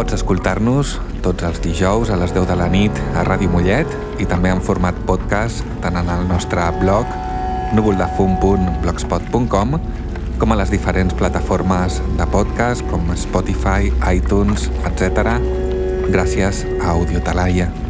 Pots escoltar-nos tots els dijous a les 10 de la nit a Ràdio Mollet i també en format podcast tant en el nostre blog núvoldefum.blogspot.com com a les diferents plataformes de podcast com Spotify, iTunes, etc. gràcies a Audiotalaia. Avui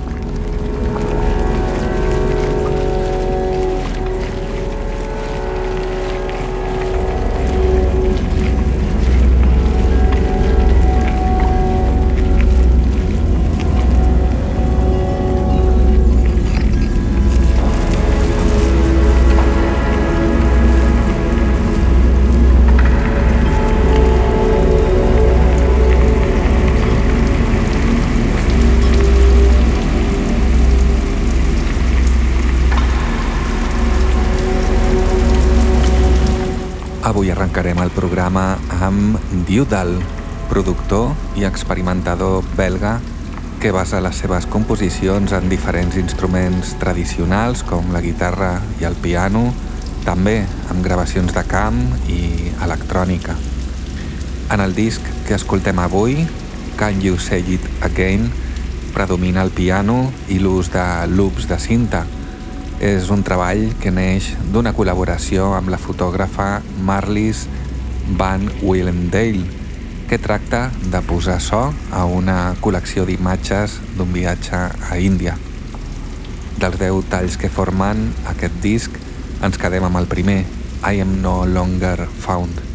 Diudal, productor i experimentador belga que basa les seves composicions en diferents instruments tradicionals com la guitarra i el piano, també amb gravacions de camp i electrònica. En el disc que escoltem avui, Can You Say It Again, predomina el piano i l'ús de loops de cinta, és un treball que neix d'una col·laboració amb la fotògrafa Marlis Van Willendale, que tracta de posar so a una col·lecció d'imatges d'un viatge a Índia. Dels deu talls que formen aquest disc, ens quedem amb el primer, I Am No Longer Found.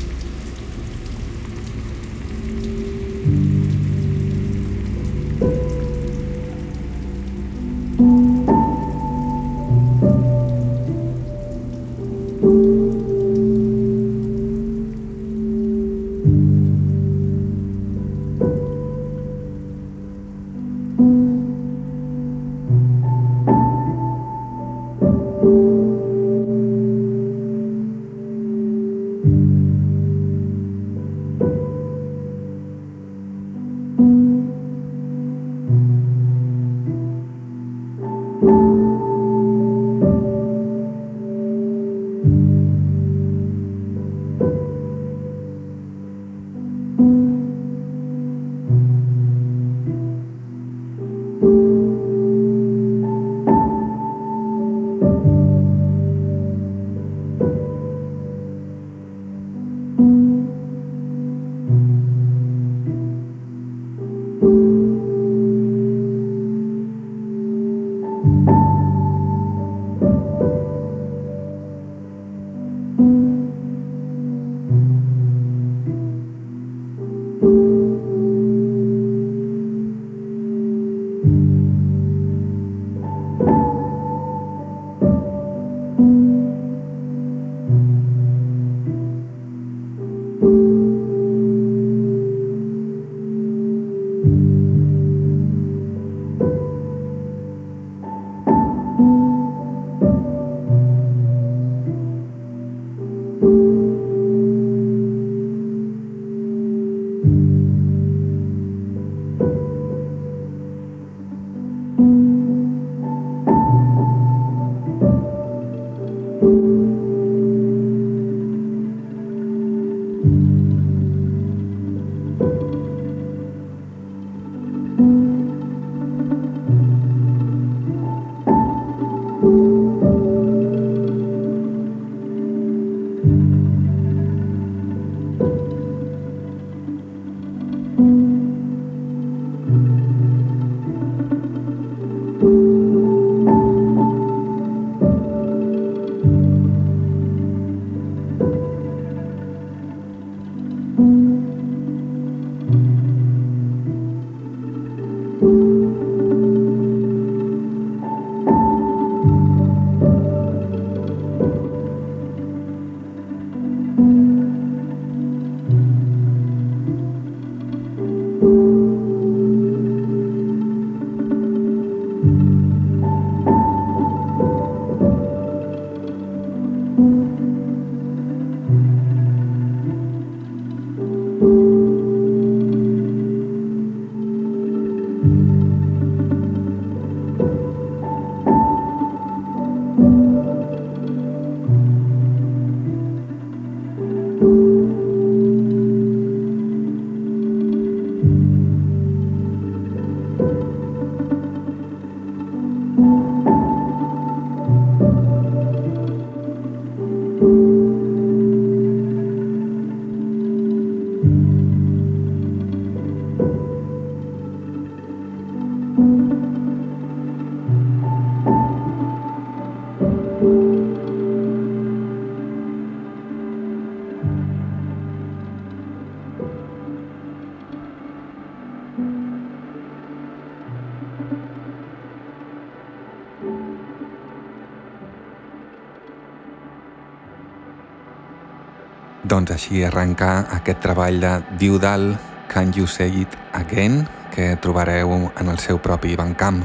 Així arrenca aquest treball de Diudal, Can You Say It Again, que trobareu en el seu propi bancamp.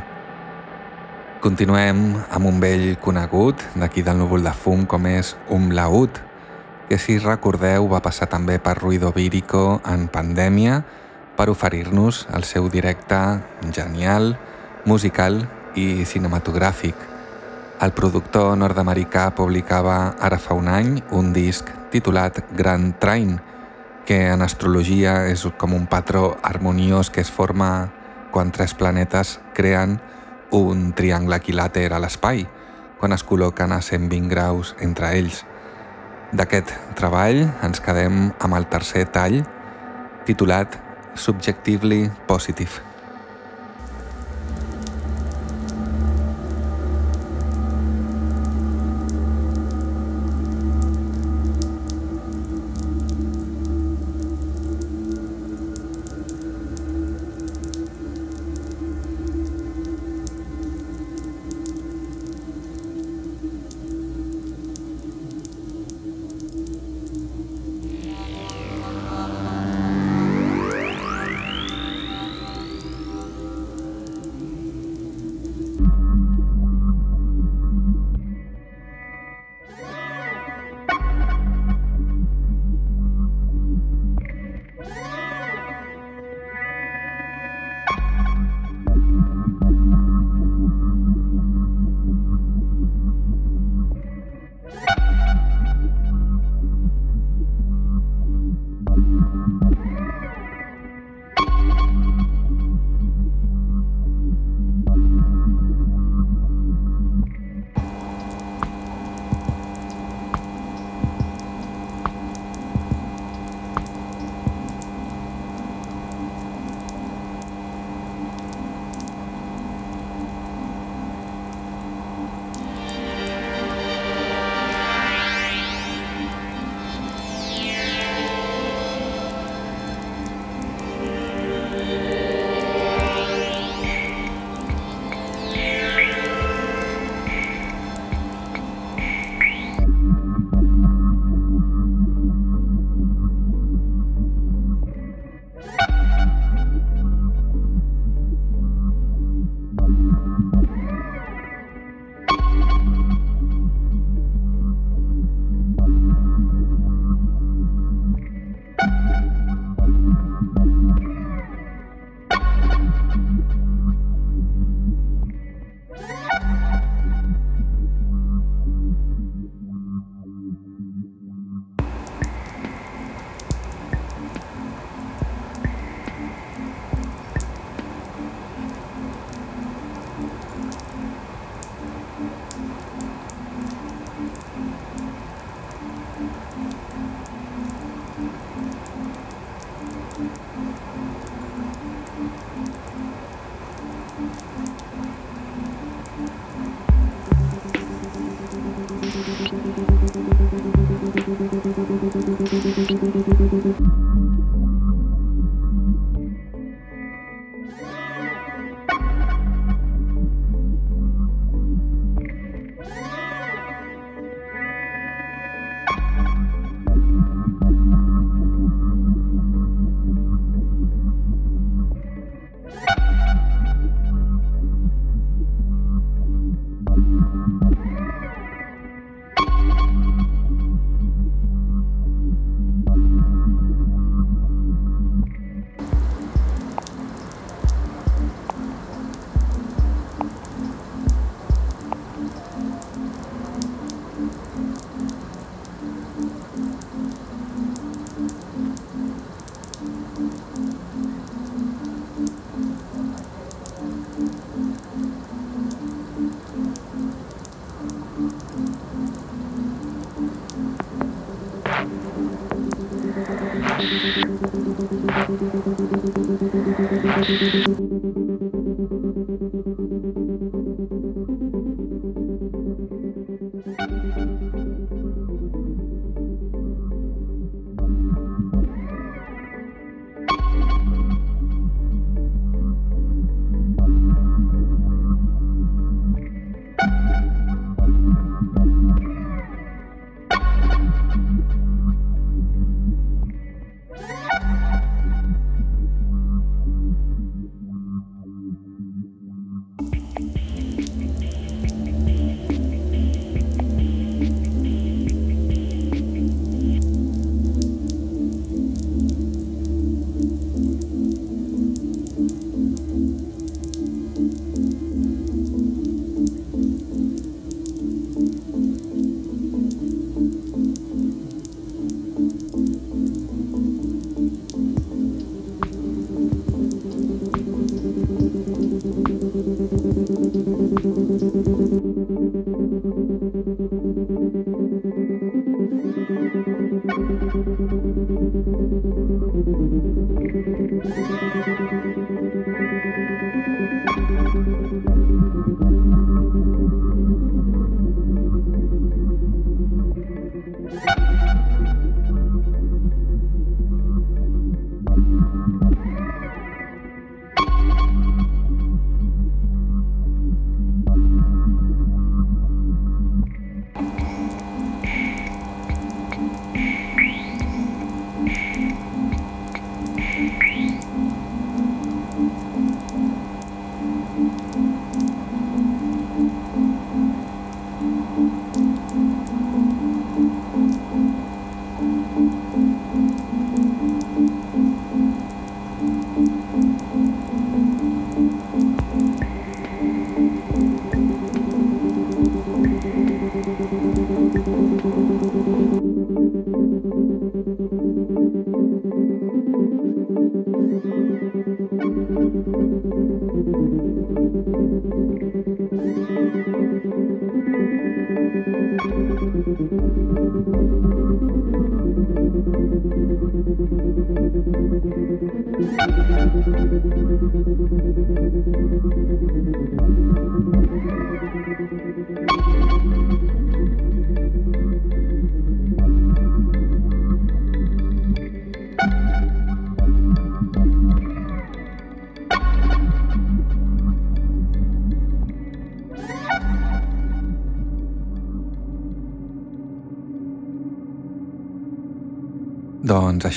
Continuem amb un vell conegut d'aquí del núvol de fum com és Un Laut, que si recordeu va passar també per Ruido Vírico en pandèmia per oferir-nos el seu directe genial, musical i cinematogràfic. El productor nord-americà publicava ara fa un any un disc titulat Grand Train, que en astrologia és com un patró harmoniós que es forma quan tres planetes creen un triangle equilàter a l'espai, quan es col·loquen a 120 graus entre ells. D'aquest treball ens quedem amb el tercer tall, titulat Subjectively Positive.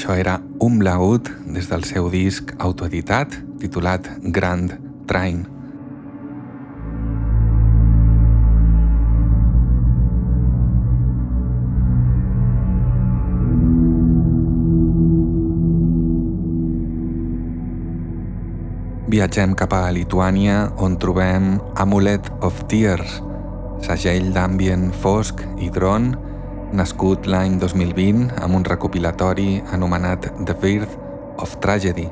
això era Umlaut des del seu disc autoeditat titulat Grand Train. Viatgem cap a Lituània on trobem Amulet of Tears, segell d'ambient fosc i dron nascut l'any 2020 amb un recopilatori anomenat The Birth of Tragedy.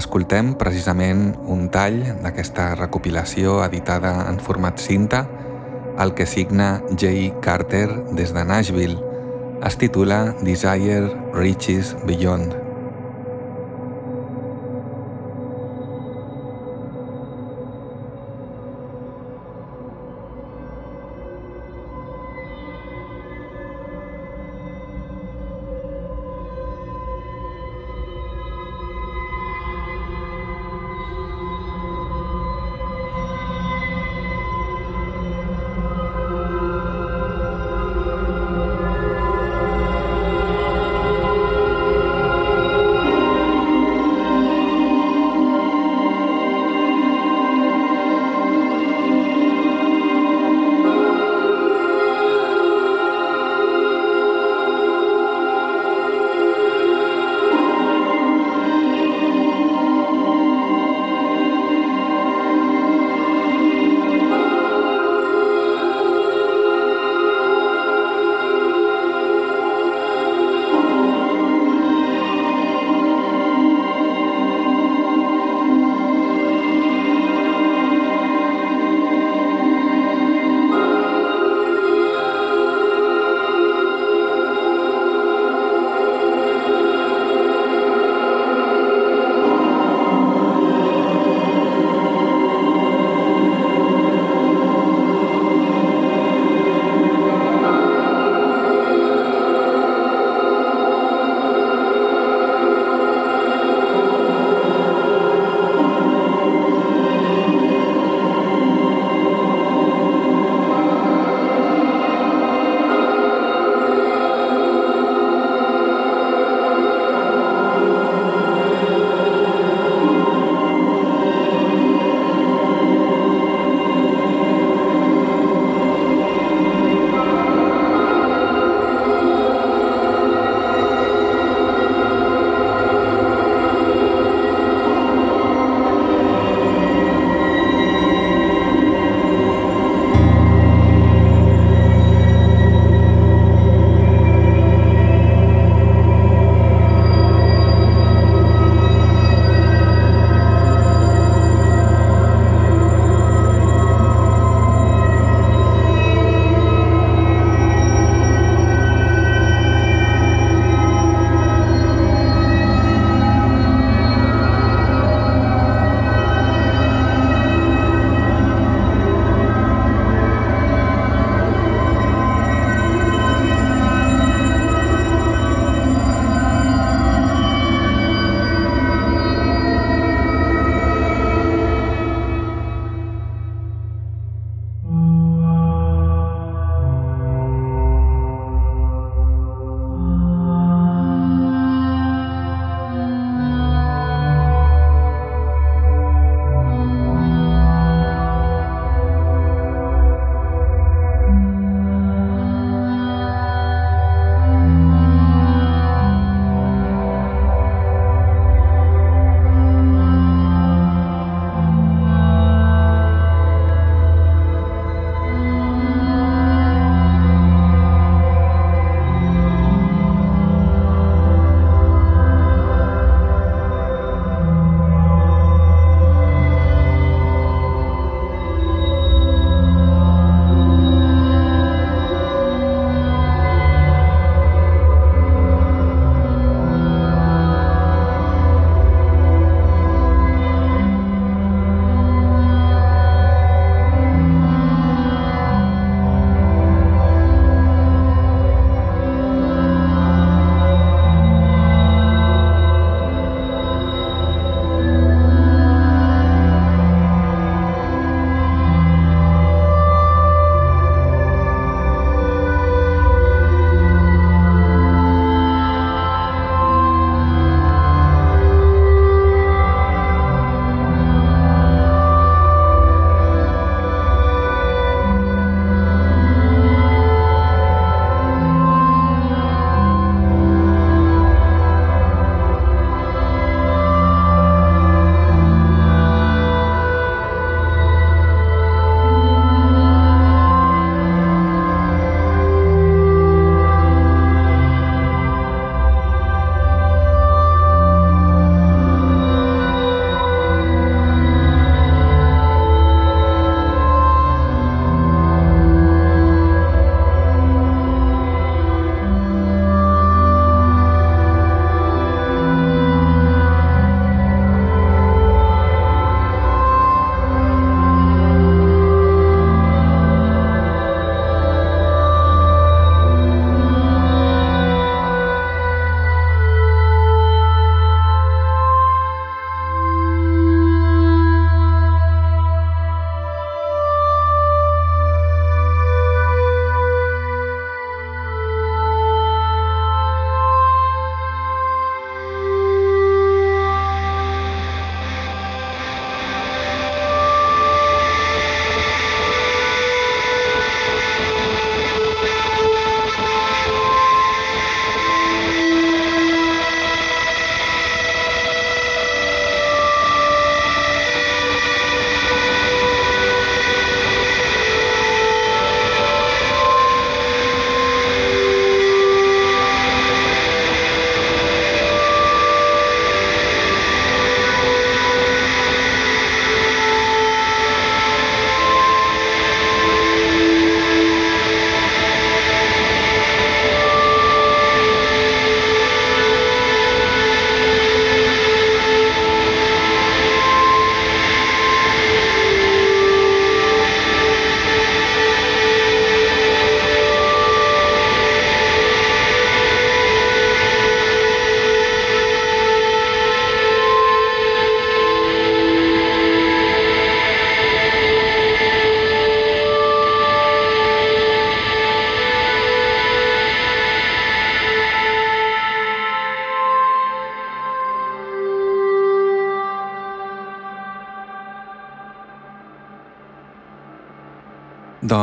Escoltem precisament un tall d'aquesta recopilació editada en format cinta, el que signa Jay Carter des de Nashville. Es titula Desire Reaches Beyond.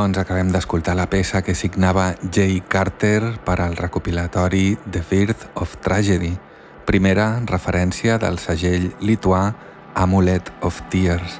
Doncs acabem d'escoltar la peça que signava Jay Carter per al recopilatori The Birth of Tragedy, primera referència del segell lituà Amulet of Tears.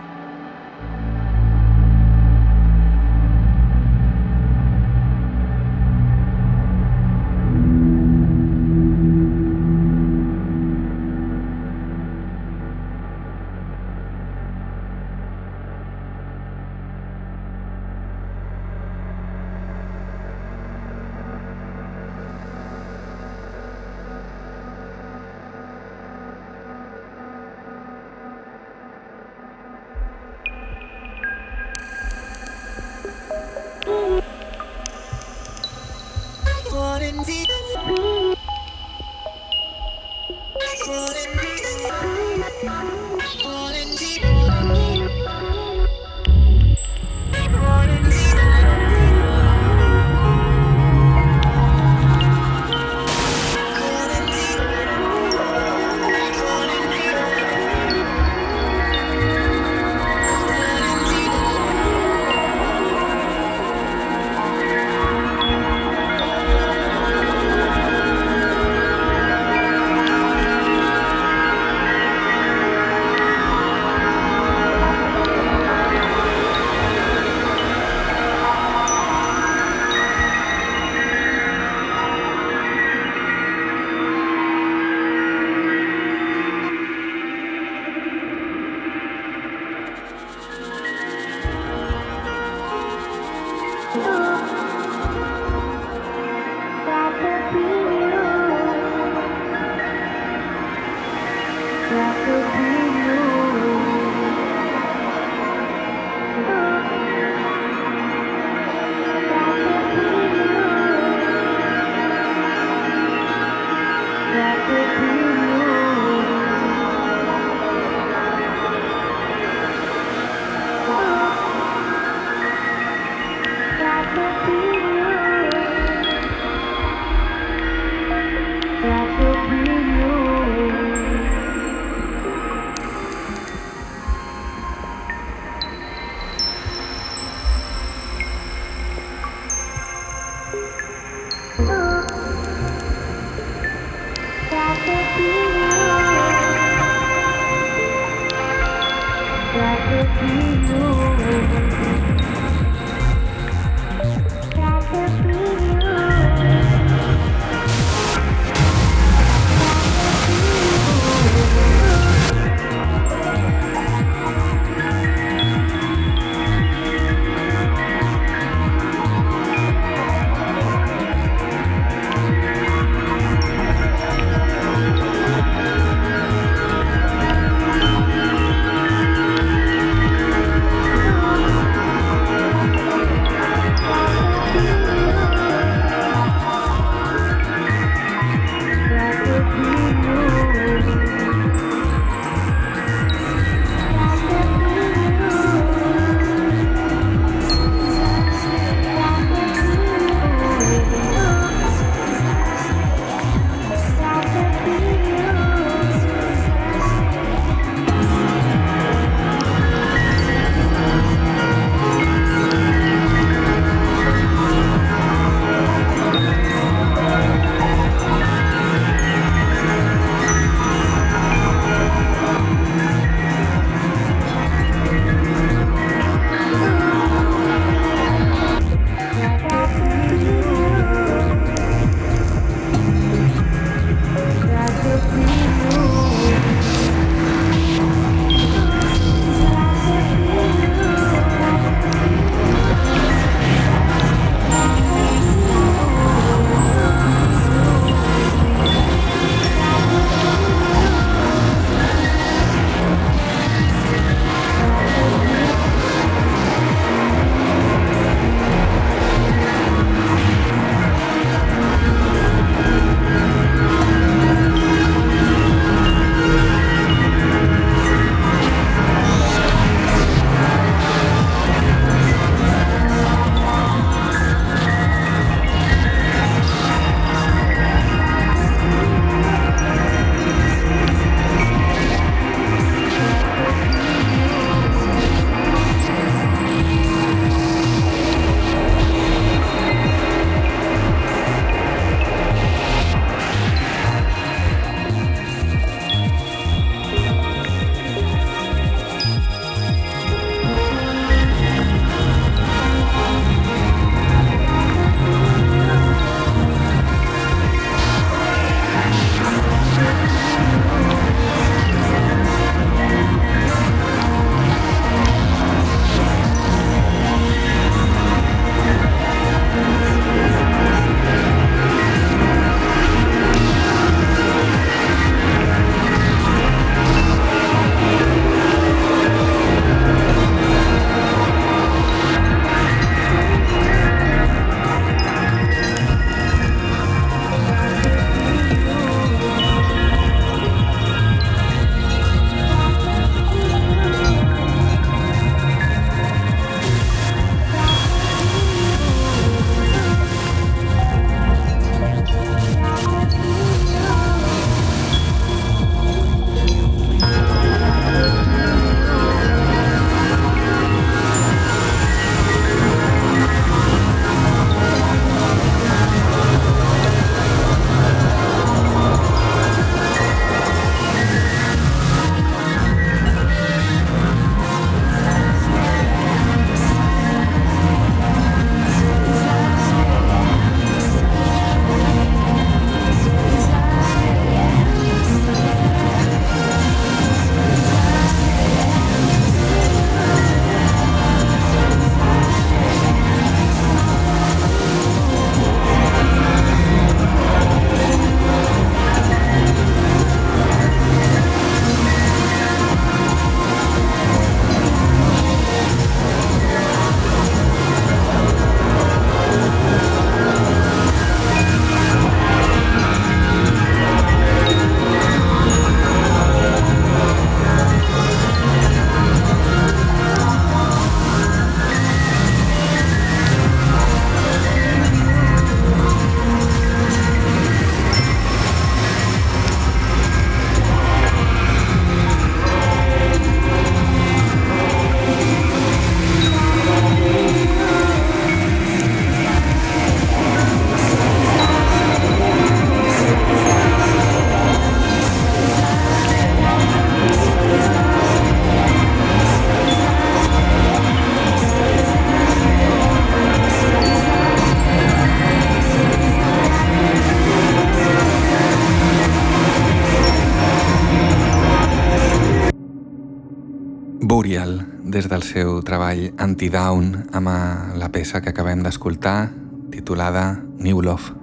Treball Anti-Down amb la peça que acabem d'escoltar titulada New Love.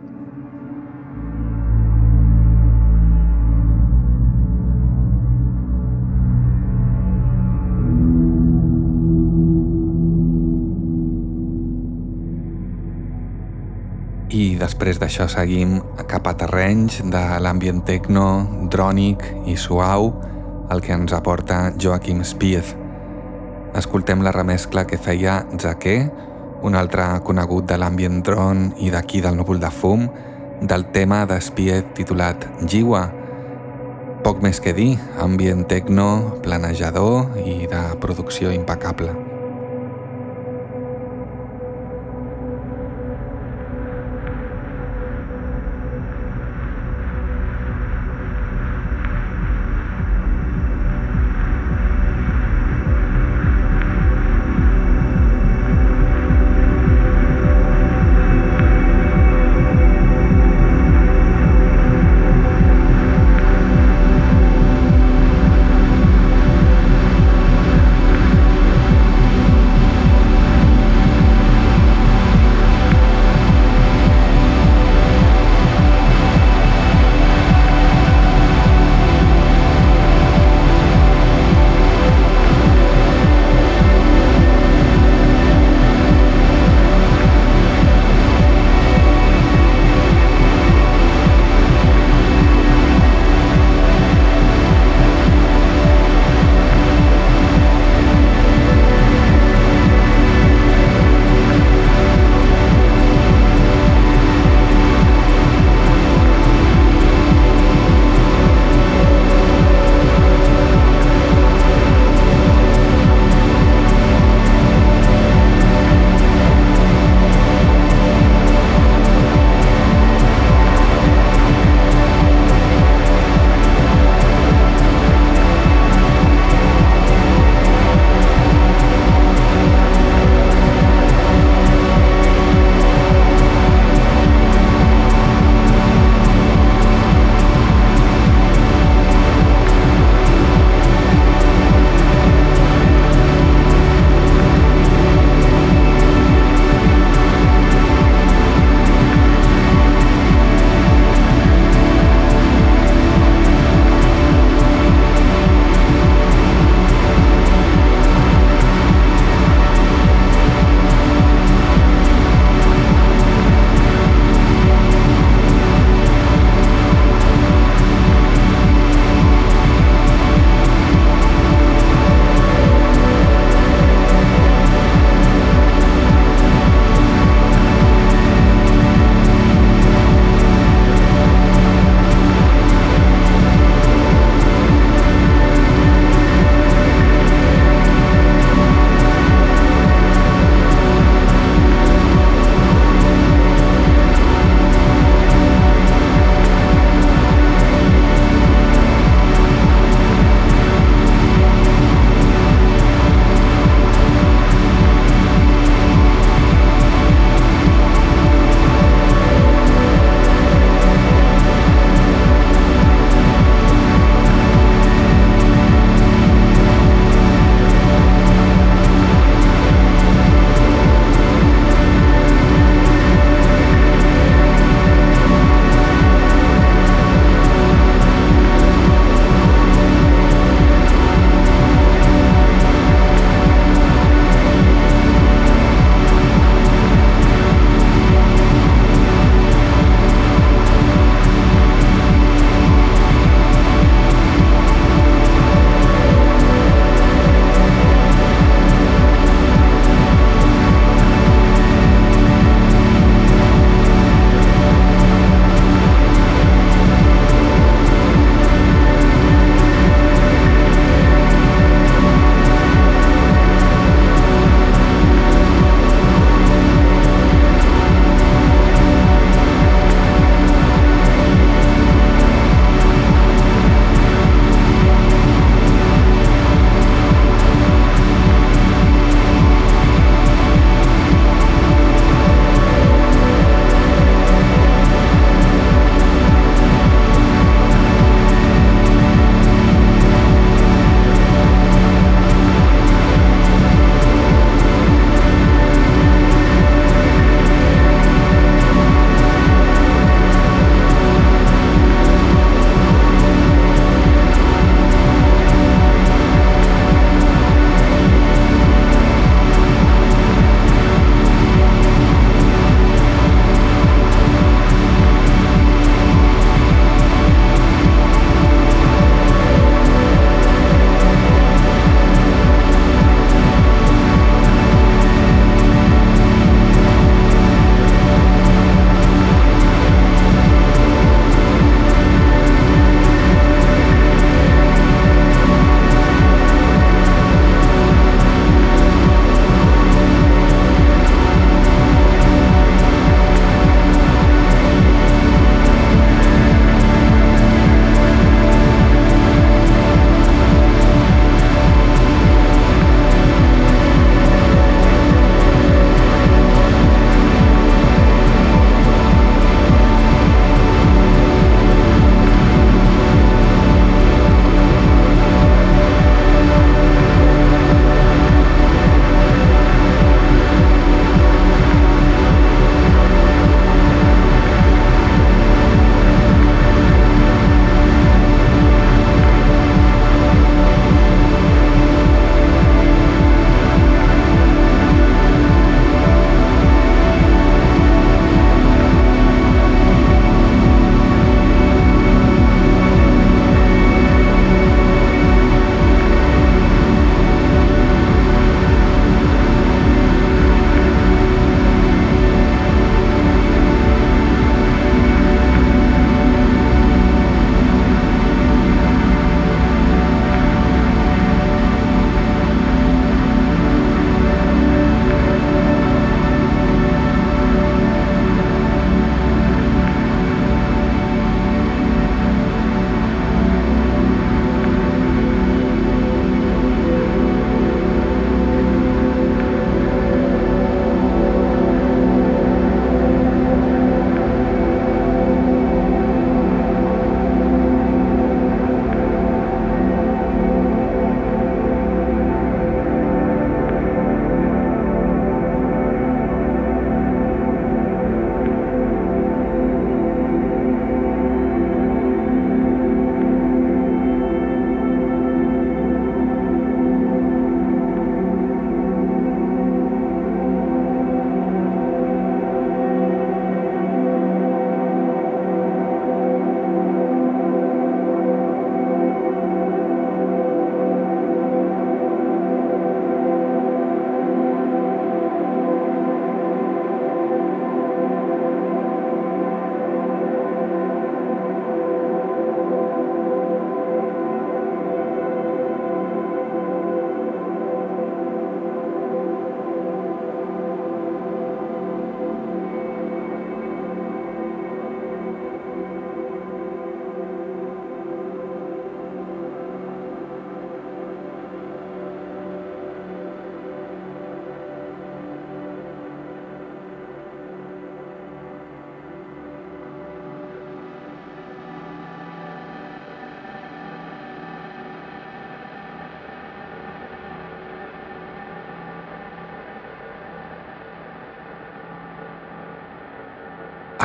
I després d'això seguim cap a terrenys de l'ambient techno, drònic i suau, el que ens aporta Joaquim Spieth. Escoltem la remescla que feia Zaqué, un altre conegut de l'ambient drone i d'aquí del núvol de fum, del tema de Spieth titulat Jiwa. Poc més que dir, ambient techno, planejador i de producció impecable.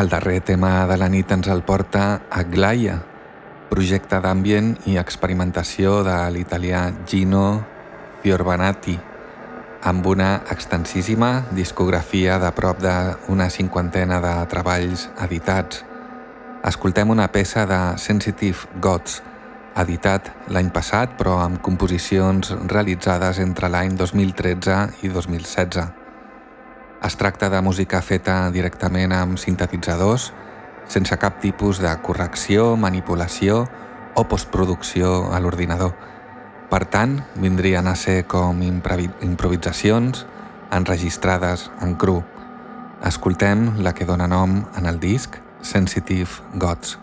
El darrer tema de la nit ens el porta a Glaia, projecte d'ambient i experimentació de l'italià Gino Fiorbanati, amb una extensíssima discografia de prop d'una cinquantena de treballs editats. Escoltem una peça de Sensitive Gods, editat l'any passat però amb composicions realitzades entre l'any 2013 i 2016. Es tracta de música feta directament amb sintetitzadors, sense cap tipus de correcció, manipulació o postproducció a l'ordinador. Per tant, vindrien a ser com improvisacions enregistrades en cru. Escoltem la que dona nom en el disc Sensitive Gods.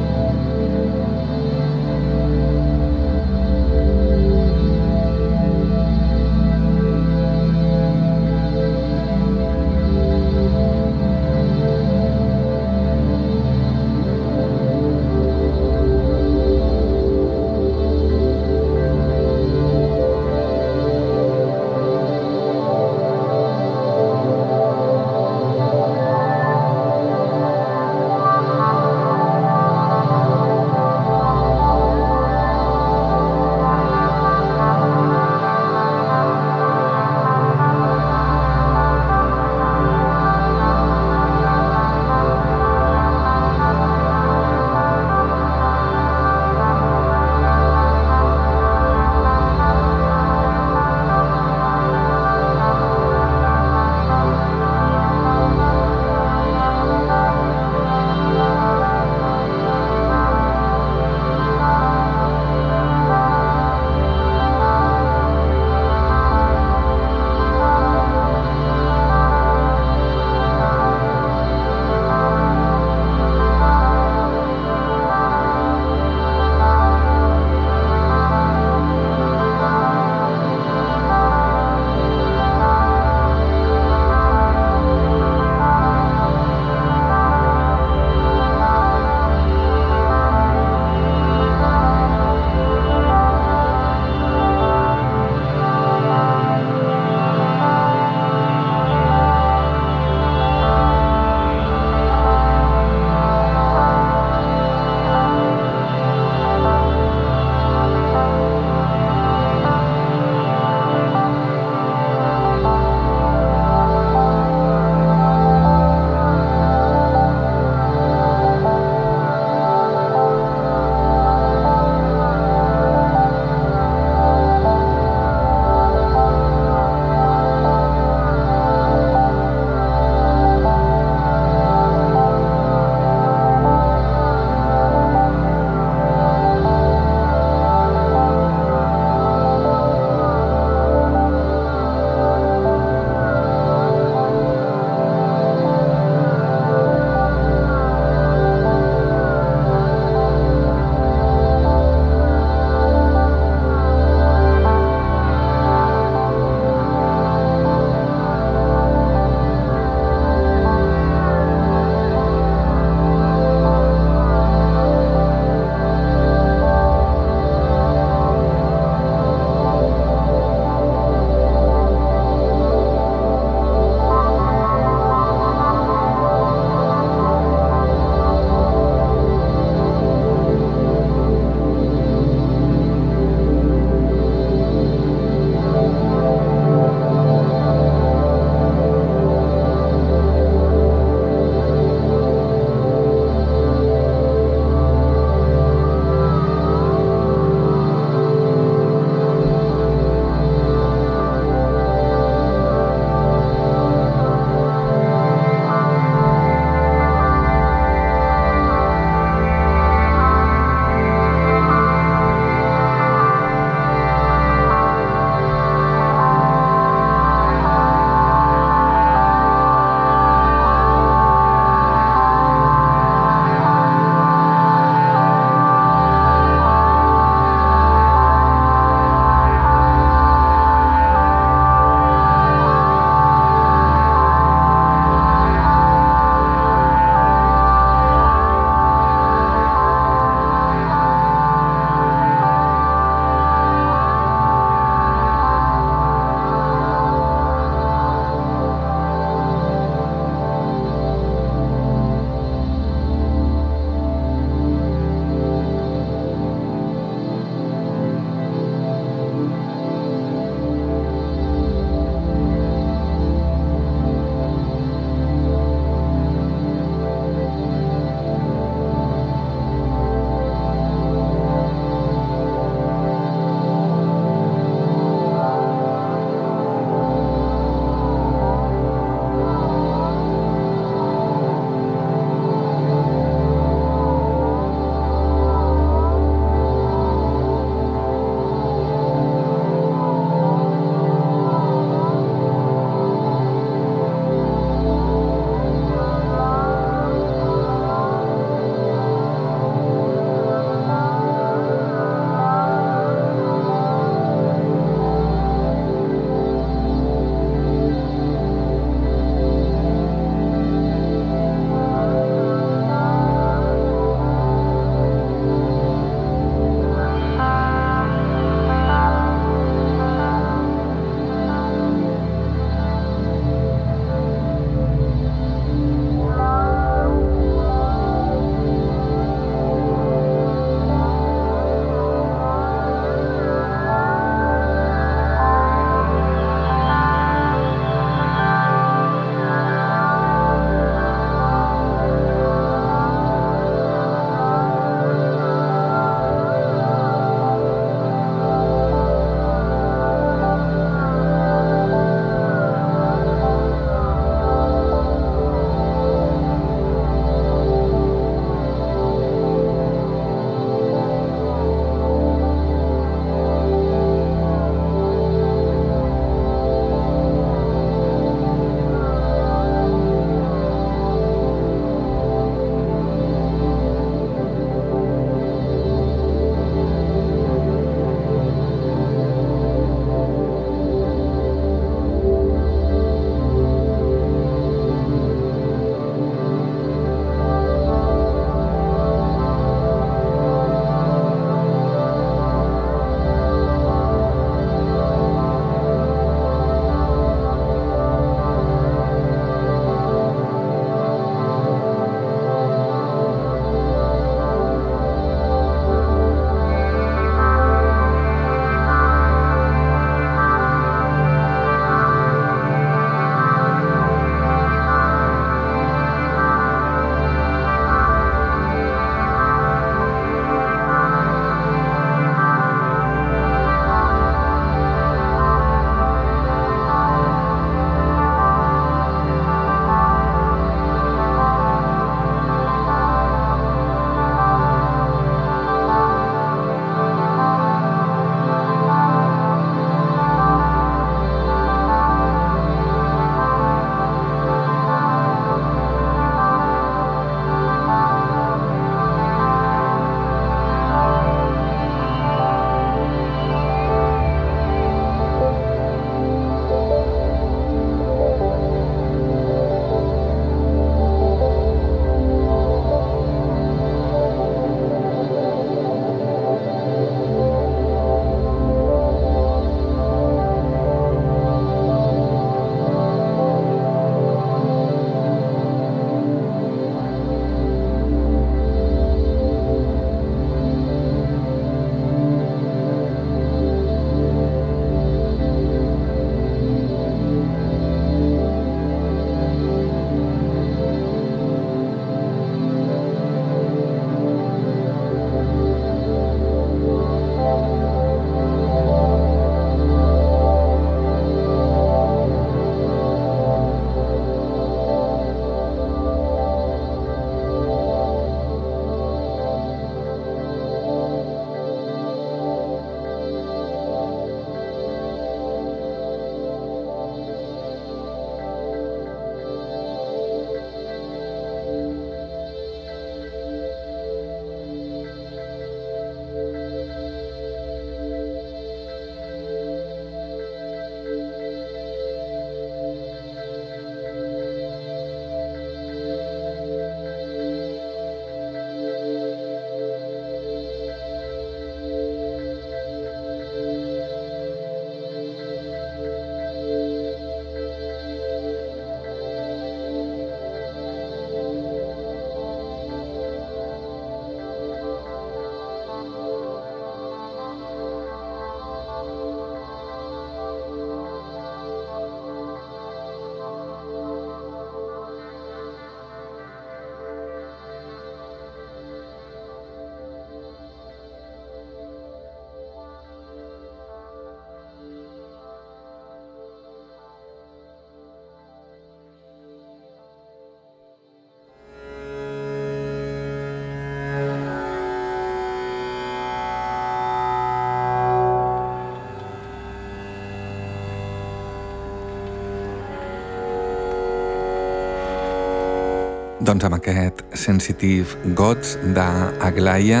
Doncs amb aquest Sensitive Gods d'Aglaia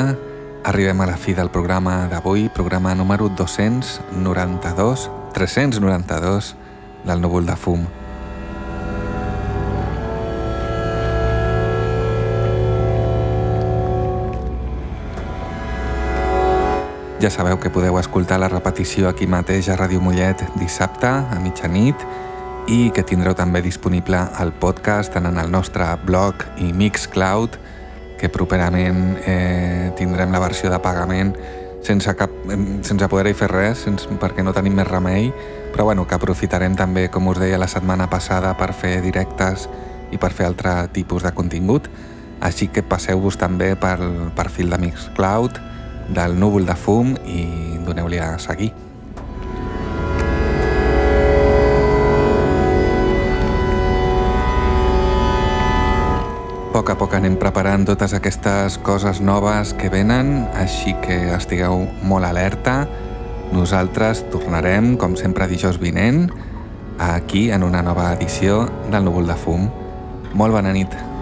arribem a la fi del programa d'avui, programa número 292, 392 del núvol de fum. Ja sabeu que podeu escoltar la repetició aquí mateix a Ràdio Mollet dissabte a mitjanit i que tindreu també disponible el podcast tant en el nostre blog i Mixcloud que properament eh, tindrem la versió de pagament sense, cap, sense poder-hi fer res sense, perquè no tenim més remei però bueno, que aprofitarem també, com us deia la setmana passada, per fer directes i per fer altre tipus de contingut així que passeu-vos també pel perfil de Mixcloud del núvol de fum i doneu-li a seguir. Poc a poc anem preparant totes aquestes coses noves que venen, així que estigueu molt alerta. Nosaltres tornarem, com sempre, dijous vinent, aquí en una nova edició del Núvol de Fum. Molt bona nit.